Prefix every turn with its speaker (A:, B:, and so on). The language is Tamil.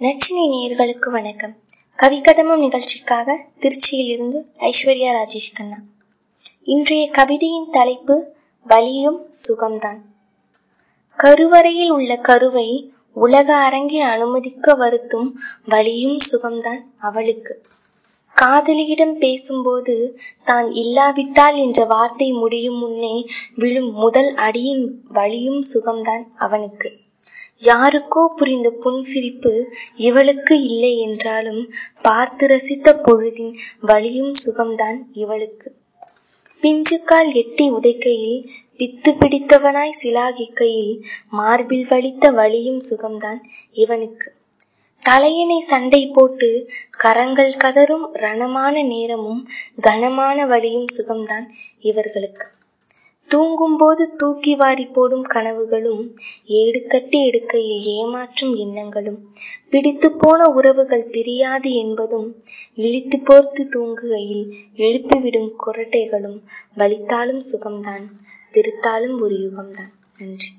A: நச்சினை நேயர்களுக்கு வணக்கம். கவிகதமம் நிகழ்ச்சிக்காக திருச்சியில் இருந்து ஐஸ்வர்யா ராஜேஷ் கண்ணா. இன்றைய கவிதையின் தலைப்பு வலியும் சுகம்தான். கருவறையில் உள்ள கருவை உலக அரங்கில் அனுமதிக்க வருத்தும் வலியும் சுகம்தான் அவளுக்கு. காதலியிடம் பேசும்போது தான் இல்லாவிட்டால் என்ற வார்த்தை முடியும் முன்னே விழும் முதல் அடியின் வலியும் சுகம்தான் அவனுக்கு. யாருக்கோ புரிந்த புன்சிரிப்பு இவளுக்கு இல்லை என்றாலும் பார்த்து ரசித்த பொழுதின் வழியும் சுகம்தான் இவளுக்கு. பிஞ்சுக்கால் எட்டி உதைக்கையில் பித்து பிடித்தவனாய் சிலாகிக்கையில் மார்பில் வலித்த வழியும் சுகம்தான் இவனுக்கு. தலையணை சண்டை போட்டு கரங்கள் கதறும் ரணமான நேரமும் கனமான வழியும் சுகம்தான் இவர்களுக்கு. தூங்கும் போது தூக்கி வாரி போடும் கனவுகளும் ஏடு கட்டி எடுக்கையில் ஏமாற்றும் எண்ணங்களும் பிடித்து போன உறவுகள் பிரியாது என்பதும் இழித்து போர்த்து தூங்குகையில் எழுப்பிவிடும் குரட்டைகளும் வலித்தாலும் சுகம்தான் திருத்தாலும் ஒரு யுகம்தான். நன்றி.